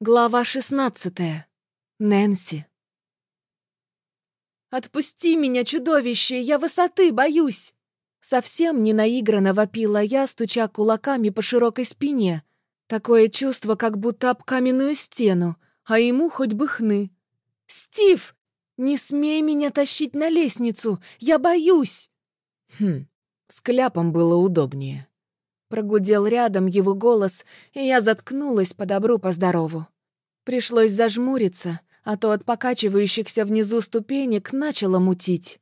Глава шестнадцатая. Нэнси. «Отпусти меня, чудовище! Я высоты боюсь!» Совсем не наигранно вопила я, стуча кулаками по широкой спине. Такое чувство, как будто об каменную стену, а ему хоть бы хны. «Стив! Не смей меня тащить на лестницу! Я боюсь!» Хм, с кляпом было удобнее. Прогудел рядом его голос, и я заткнулась по добру, по здорову. Пришлось зажмуриться, а то от покачивающихся внизу ступенек начало мутить.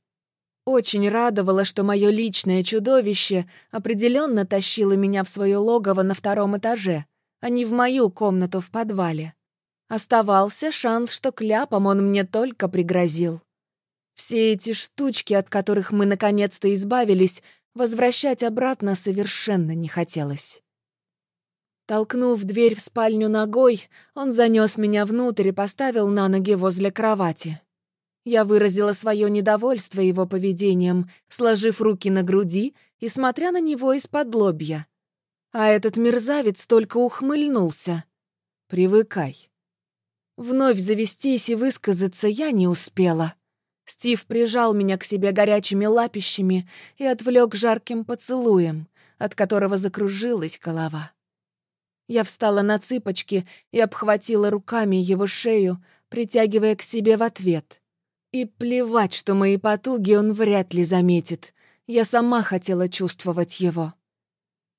Очень радовало, что мое личное чудовище определенно тащило меня в свое логово на втором этаже, а не в мою комнату в подвале. Оставался шанс, что кляпом он мне только пригрозил. Все эти штучки, от которых мы наконец-то избавились, Возвращать обратно совершенно не хотелось. Толкнув дверь в спальню ногой, он занес меня внутрь и поставил на ноги возле кровати. Я выразила свое недовольство его поведением, сложив руки на груди и смотря на него из-под лобья. А этот мерзавец только ухмыльнулся. «Привыкай». Вновь завестись и высказаться я не успела. Стив прижал меня к себе горячими лапищами и отвлек жарким поцелуем, от которого закружилась голова. Я встала на цыпочки и обхватила руками его шею, притягивая к себе в ответ. И плевать, что мои потуги он вряд ли заметит. Я сама хотела чувствовать его.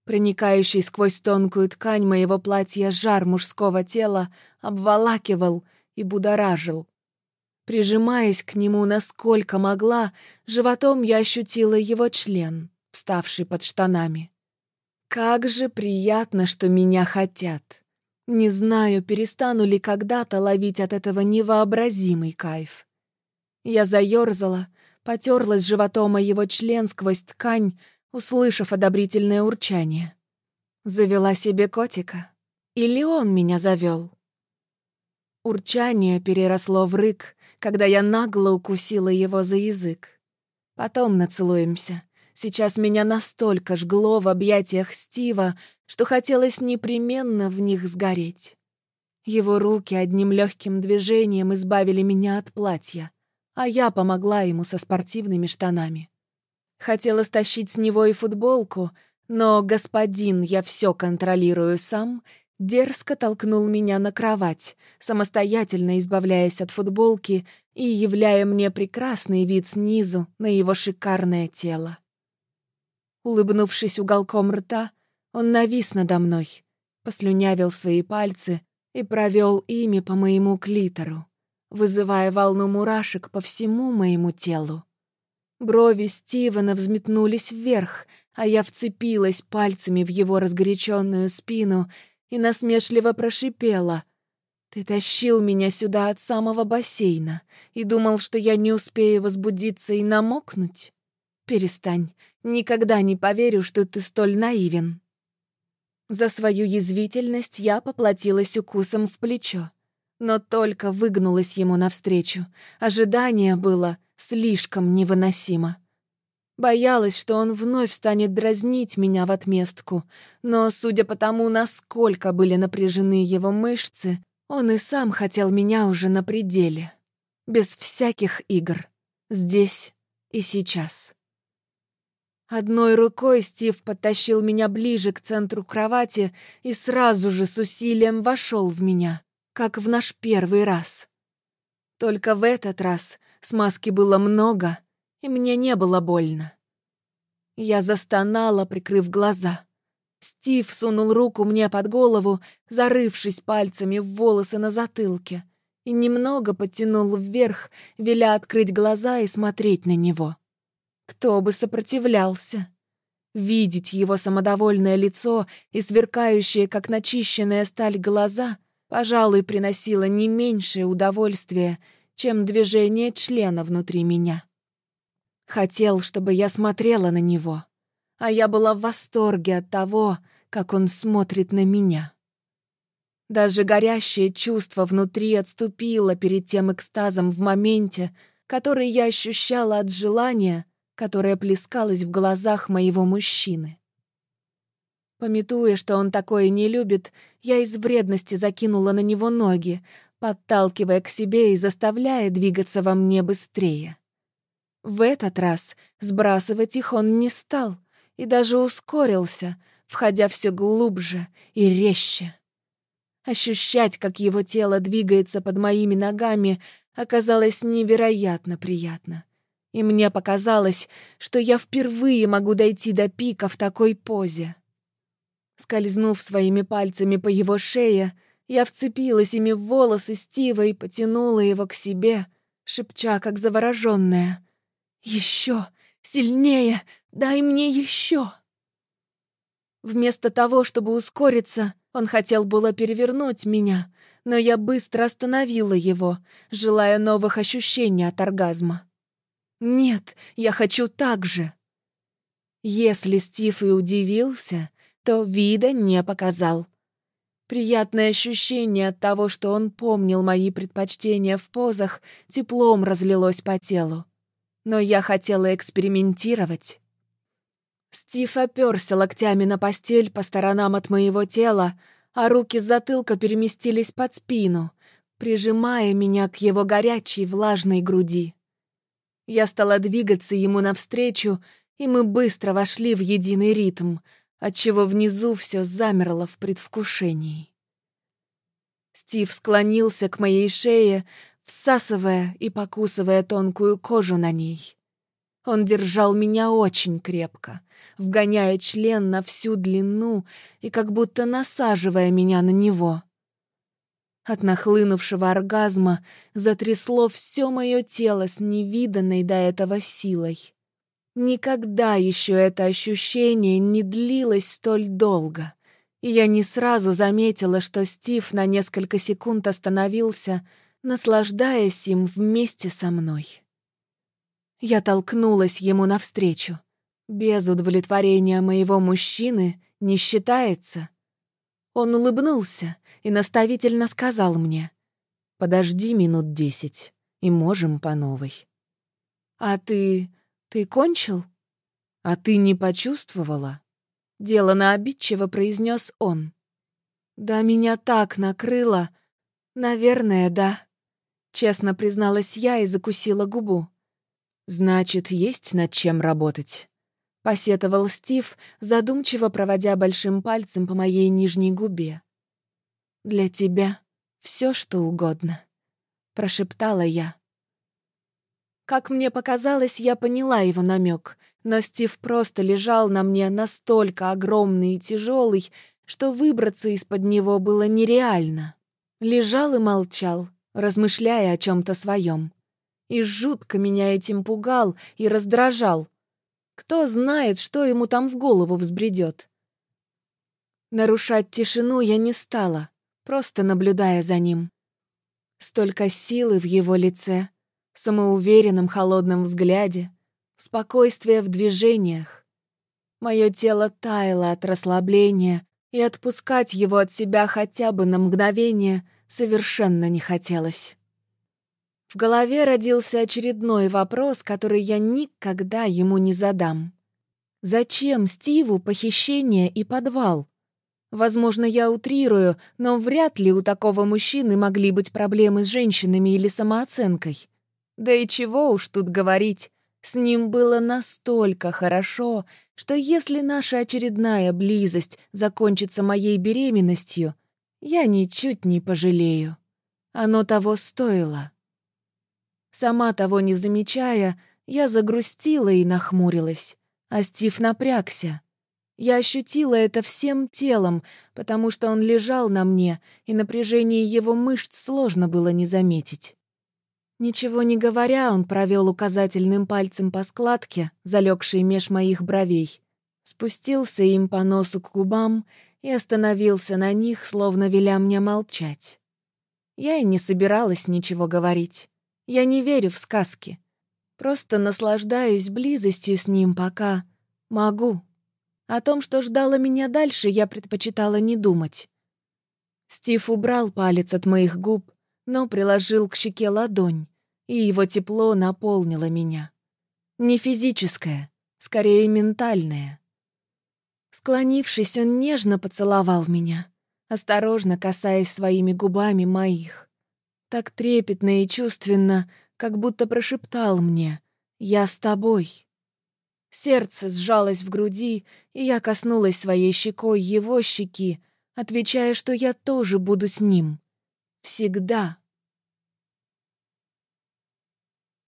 Проникающий сквозь тонкую ткань моего платья жар мужского тела обволакивал и будоражил. Прижимаясь к нему насколько могла, животом я ощутила его член, вставший под штанами. Как же приятно, что меня хотят. Не знаю, перестану ли когда-то ловить от этого невообразимый кайф. Я заёрзала, потерлась животом о его член сквозь ткань, услышав одобрительное урчание. Завела себе котика. Или он меня завел? Урчание переросло в рык, когда я нагло укусила его за язык. Потом нацелуемся. Сейчас меня настолько жгло в объятиях Стива, что хотелось непременно в них сгореть. Его руки одним легким движением избавили меня от платья, а я помогла ему со спортивными штанами. Хотела стащить с него и футболку, но господин «я все контролирую сам» дерзко толкнул меня на кровать, самостоятельно избавляясь от футболки и являя мне прекрасный вид снизу на его шикарное тело. Улыбнувшись уголком рта, он навис надо мной, послюнявил свои пальцы и провел ими по моему клитору, вызывая волну мурашек по всему моему телу. Брови Стивена взметнулись вверх, а я вцепилась пальцами в его разгоряченную спину и насмешливо прошипела. «Ты тащил меня сюда от самого бассейна и думал, что я не успею возбудиться и намокнуть? Перестань, никогда не поверю, что ты столь наивен». За свою язвительность я поплатилась укусом в плечо, но только выгнулась ему навстречу. Ожидание было слишком невыносимо. Боялась, что он вновь станет дразнить меня в отместку, но, судя по тому, насколько были напряжены его мышцы, он и сам хотел меня уже на пределе. Без всяких игр. Здесь и сейчас. Одной рукой Стив подтащил меня ближе к центру кровати и сразу же с усилием вошел в меня, как в наш первый раз. Только в этот раз смазки было много — и мне не было больно. Я застонала, прикрыв глаза. Стив сунул руку мне под голову, зарывшись пальцами в волосы на затылке, и немного подтянул вверх, веля открыть глаза и смотреть на него. Кто бы сопротивлялся? Видеть его самодовольное лицо и сверкающие, как начищенная сталь, глаза, пожалуй, приносило не меньшее удовольствие, чем движение члена внутри меня. Хотел, чтобы я смотрела на него, а я была в восторге от того, как он смотрит на меня. Даже горящее чувство внутри отступило перед тем экстазом в моменте, который я ощущала от желания, которое плескалось в глазах моего мужчины. Пометуя, что он такое не любит, я из вредности закинула на него ноги, подталкивая к себе и заставляя двигаться во мне быстрее. В этот раз сбрасывать их он не стал и даже ускорился, входя все глубже и резче. Ощущать, как его тело двигается под моими ногами, оказалось невероятно приятно. И мне показалось, что я впервые могу дойти до пика в такой позе. Скользнув своими пальцами по его шее, я вцепилась ими в волосы Стива и потянула его к себе, шепча, как завороженная. «Еще! Сильнее! Дай мне еще!» Вместо того, чтобы ускориться, он хотел было перевернуть меня, но я быстро остановила его, желая новых ощущений от оргазма. «Нет, я хочу так же!» Если Стив и удивился, то вида не показал. Приятное ощущение от того, что он помнил мои предпочтения в позах, теплом разлилось по телу. Но я хотела экспериментировать. Стив оперся локтями на постель по сторонам от моего тела, а руки с затылка переместились под спину, прижимая меня к его горячей влажной груди. Я стала двигаться ему навстречу, и мы быстро вошли в единый ритм, отчего внизу все замерло в предвкушении. Стив склонился к моей шее, всасывая и покусывая тонкую кожу на ней. Он держал меня очень крепко, вгоняя член на всю длину и как будто насаживая меня на него. От нахлынувшего оргазма затрясло все мое тело с невиданной до этого силой. Никогда еще это ощущение не длилось столь долго, и я не сразу заметила, что Стив на несколько секунд остановился, наслаждаясь им вместе со мной. Я толкнулась ему навстречу. Без удовлетворения моего мужчины не считается. Он улыбнулся и наставительно сказал мне, «Подожди минут десять, и можем по новой». «А ты... ты кончил?» «А ты не почувствовала?» Дело на обидчиво произнес он. «Да меня так накрыло. Наверное, да». Честно призналась я и закусила губу. «Значит, есть над чем работать», — посетовал Стив, задумчиво проводя большим пальцем по моей нижней губе. «Для тебя все, что угодно», — прошептала я. Как мне показалось, я поняла его намек, но Стив просто лежал на мне настолько огромный и тяжелый, что выбраться из-под него было нереально. Лежал и молчал, размышляя о чем-то своем. И жутко меня этим пугал и раздражал. Кто знает, что ему там в голову взбредет. Нарушать тишину я не стала, просто наблюдая за ним. Столько силы в его лице, самоуверенном холодном взгляде, спокойствие в движениях. Мое тело таяло от расслабления, и отпускать его от себя хотя бы на мгновение совершенно не хотелось. В голове родился очередной вопрос, который я никогда ему не задам. Зачем Стиву похищение и подвал? Возможно, я утрирую, но вряд ли у такого мужчины могли быть проблемы с женщинами или самооценкой. Да и чего уж тут говорить, с ним было настолько хорошо, что если наша очередная близость закончится моей беременностью, я ничуть не пожалею. Оно того стоило. Сама того не замечая, я загрустила и нахмурилась, а Стив напрягся. Я ощутила это всем телом, потому что он лежал на мне, и напряжение его мышц сложно было не заметить. Ничего не говоря, он провел указательным пальцем по складке, залегшей меж моих бровей, спустился им по носу к губам и остановился на них, словно веля мне молчать. Я и не собиралась ничего говорить. Я не верю в сказки. Просто наслаждаюсь близостью с ним, пока могу. О том, что ждало меня дальше, я предпочитала не думать. Стив убрал палец от моих губ, но приложил к щеке ладонь, и его тепло наполнило меня. Не физическое, скорее ментальное. Склонившись, он нежно поцеловал меня, осторожно касаясь своими губами моих. Так трепетно и чувственно, как будто прошептал мне «Я с тобой». Сердце сжалось в груди, и я коснулась своей щекой его щеки, отвечая, что я тоже буду с ним. Всегда.